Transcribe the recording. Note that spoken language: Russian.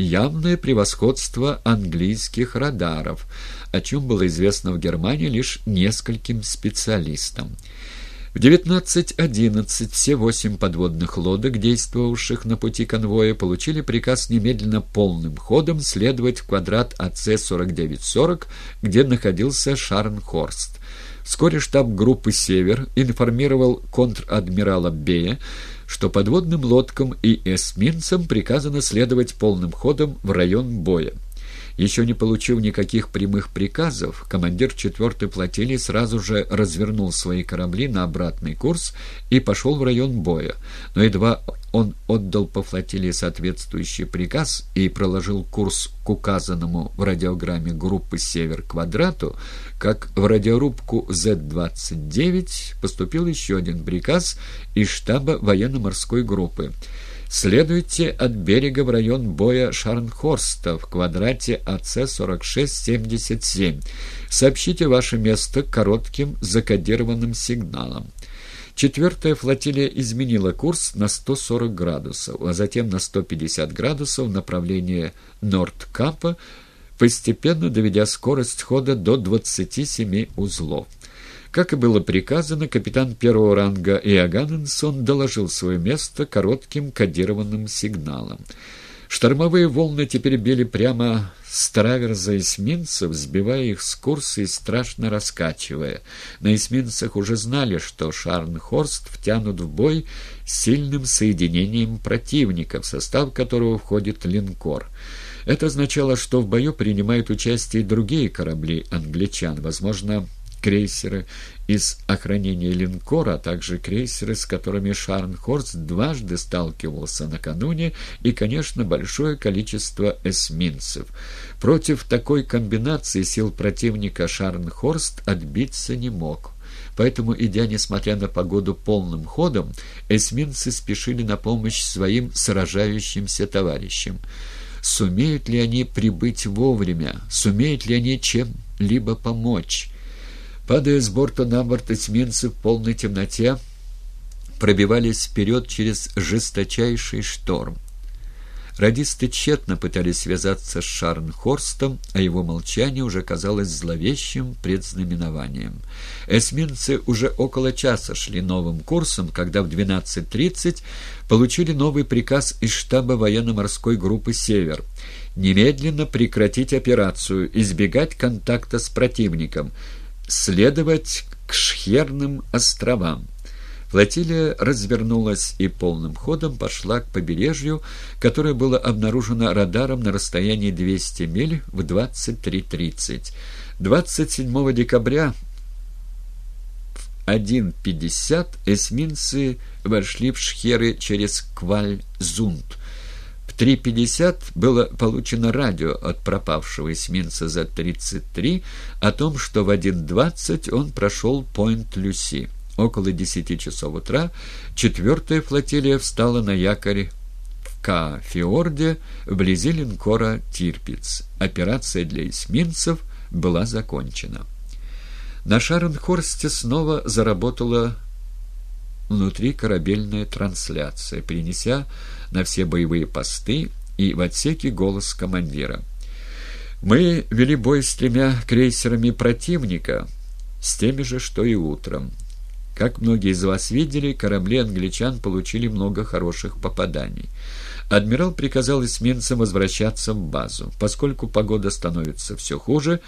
явное превосходство английских радаров, о чем было известно в Германии лишь нескольким специалистам. В 19.11 все восемь подводных лодок, действовавших на пути конвоя, получили приказ немедленно полным ходом следовать в квадрат АЦ-4940, где находился Шарнхорст. Вскоре штаб группы «Север» информировал контр-адмирала Бея, что подводным лодкам и эсминцам приказано следовать полным ходом в район боя. Еще не получив никаких прямых приказов, командир 4-й флотилии сразу же развернул свои корабли на обратный курс и пошел в район боя. Но едва он отдал по флотилии соответствующий приказ и проложил курс к указанному в радиограмме группы «Север» квадрату, как в радиорубку Z-29 поступил еще один приказ из штаба военно-морской группы – Следуйте от берега в район боя Шарнхорста в квадрате АЦ-4677. Сообщите ваше место коротким закодированным сигналом. Четвертая флотилия изменила курс на 140 градусов, а затем на 150 градусов в направлении Нордкапа, постепенно доведя скорость хода до 27 узлов. Как и было приказано, капитан первого ранга Иоганненсон доложил свое место коротким кодированным сигналом. Штормовые волны теперь били прямо с траверза эсминцев, сбивая их с курса и страшно раскачивая. На эсминцах уже знали, что Шарнхорст втянут в бой сильным соединением противника, в состав которого входит линкор. Это означало, что в бою принимают участие и другие корабли англичан, возможно, крейсеры из охранения линкора, а также крейсеры, с которыми Шарнхорст дважды сталкивался накануне, и, конечно, большое количество эсминцев. Против такой комбинации сил противника Шарнхорст отбиться не мог. Поэтому, идя, несмотря на погоду, полным ходом, эсминцы спешили на помощь своим сражающимся товарищам. Сумеют ли они прибыть вовремя? Сумеют ли они чем-либо помочь? Падая с борта на борт эсминцы в полной темноте, пробивались вперед через жесточайший шторм. Радисты тщетно пытались связаться с Шарнхорстом, а его молчание уже казалось зловещим предзнаменованием. Эсминцы уже около часа шли новым курсом, когда в 12.30 получили новый приказ из штаба военно-морской группы «Север» немедленно прекратить операцию, избегать контакта с противником – следовать к Шхерным островам. Флотилия развернулась и полным ходом пошла к побережью, которое было обнаружено радаром на расстоянии 200 миль в 23.30. 27 декабря в 1.50 эсминцы вошли в Шхеры через Кваль-Зунд – 3.50 было получено радио от пропавшего эсминца За-33 о том, что в 1.20 он прошел Пойнт-Люси. Около 10 часов утра четвертая флотилия встала на якорь в Ка-Фиорде вблизи линкора «Тирпиц». Операция для эсминцев была закончена. На Шаренхорсте снова заработала внутри корабельная трансляция, принеся на все боевые посты и в отсеке голос командира. «Мы вели бой с тремя крейсерами противника, с теми же, что и утром. Как многие из вас видели, корабли англичан получили много хороших попаданий. Адмирал приказал эсминцам возвращаться в базу. Поскольку погода становится все хуже,